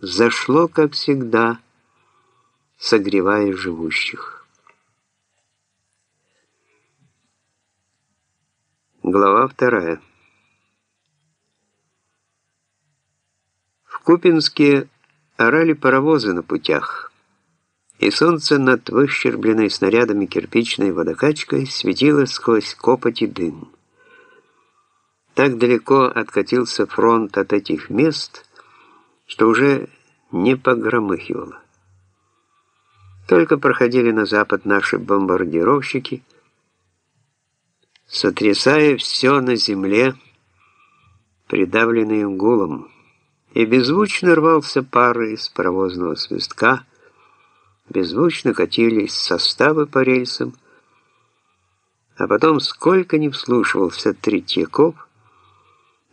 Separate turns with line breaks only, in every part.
зашло, как всегда, согревая живущих. Глава вторая. В Купинске орали паровозы на путях, и солнце над выщербленной снарядами кирпичной водокачкой светило сквозь копоть и дым. Так далеко откатился фронт от этих мест, что уже не погромыхивало. Только проходили на запад наши бомбардировщики, сотрясая все на земле, придавленные гулом, и беззвучно рвался пары из паровозного свистка, беззвучно катились составы по рельсам, а потом, сколько ни вслушивался Третьяков,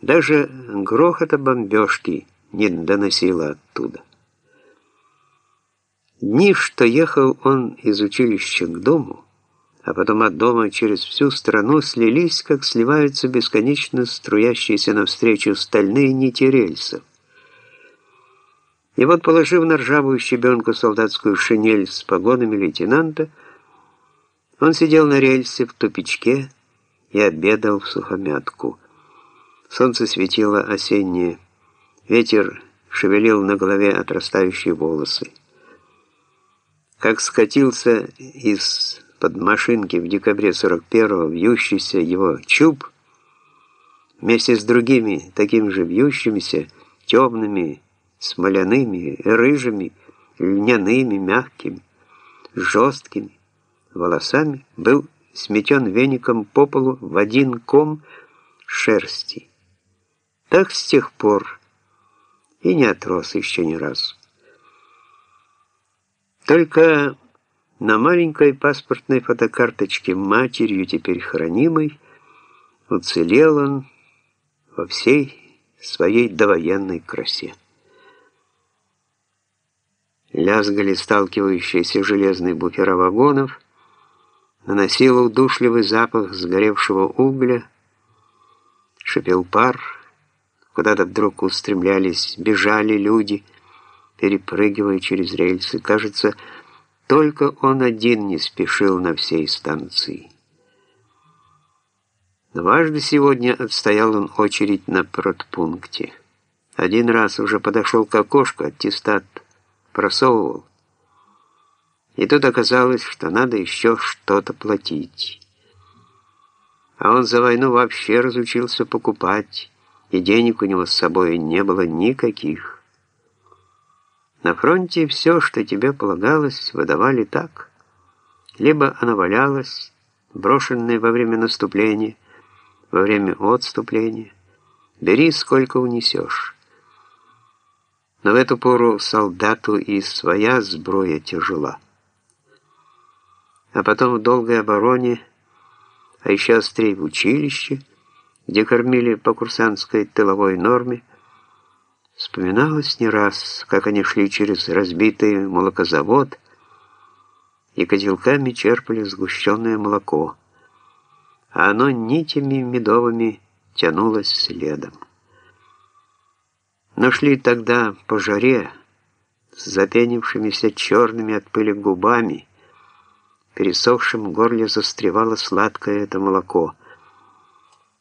даже грохота бомбежки не доносило оттуда. Дни, что ехал он из училища к дому, а потом от дома через всю страну слились, как сливаются бесконечно струящиеся навстречу стальные нити рельсов. И вот, положив на ржавую щебенку солдатскую шинель с погонами лейтенанта, он сидел на рельсе в тупичке и обедал в сухомятку. Солнце светило осеннее, ветер шевелил на голове отрастающие волосы. Как скатился из-под машинки в декабре 41-го вьющийся его чуб, вместе с другими, такими же вьющимися, темными, смоляными, рыжими, льняными, мягкими, жесткими волосами, был сметен веником по полу в один ком шерсти. Так с тех пор и не отрос еще ни разу. Только на маленькой паспортной фотокарточке матерью теперь хранимой уцелел он во всей своей довоенной красе. Лязгали сталкивающиеся железные буфера вагонов, наносило удушливый запах сгоревшего угля, шипел пар, куда-то вдруг устремлялись, бежали люди, перепрыгивая через рельсы. Кажется, только он один не спешил на всей станции. Дважды сегодня отстоял он очередь на протпункте. Один раз уже подошел к окошку, аттестат просовывал. И тут оказалось, что надо еще что-то платить. А он за войну вообще разучился покупать, и денег у него с собой не было никаких. На фронте все, что тебе полагалось, выдавали так. Либо оно валялось, брошенное во время наступления, во время отступления. Бери, сколько унесешь. Но в эту пору солдату и своя сброя тяжела. А потом в долгой обороне, а еще острее в училище, где кормили по курсантской тыловой норме, вспоминалось не раз, как они шли через разбитый молокозавод и котелками черпали сгущенное молоко, а оно нитями медовыми тянулось следом. Но шли тогда по жаре, с запенившимися черными от пыли губами, пересохшим в горле застревало сладкое это молоко.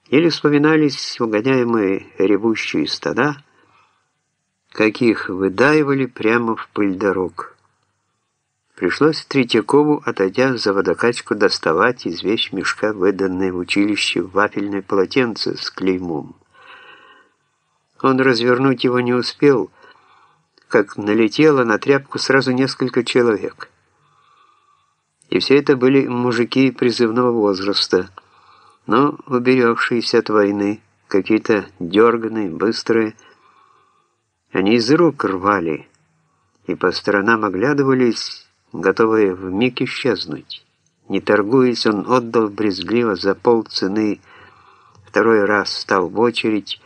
Или вспоминались угоняемые ревущие стада, каких выдаивали прямо в пыль дорог. Пришлось Третьякову, отойдя за водокачку, доставать из вещмешка выданное в училище вафельное полотенце с клеймом. Он развернуть его не успел, как налетело на тряпку сразу несколько человек. И все это были мужики призывного возраста, но уберегшиеся от войны, какие-то дерганые, быстрые. Они из рук рвали и по сторонам оглядывались, готовые вмиг исчезнуть. Не торгуясь, он отдал брезгливо за полцены, второй раз стал в очередь,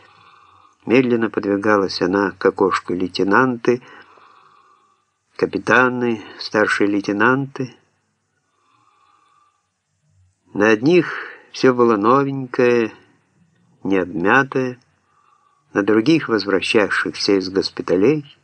Медленно подвигалась она к окошку лейтенанты, капитаны, старшие лейтенанты. На одних все было новенькое, не обмятое, на других, возвращавшихся из госпиталей,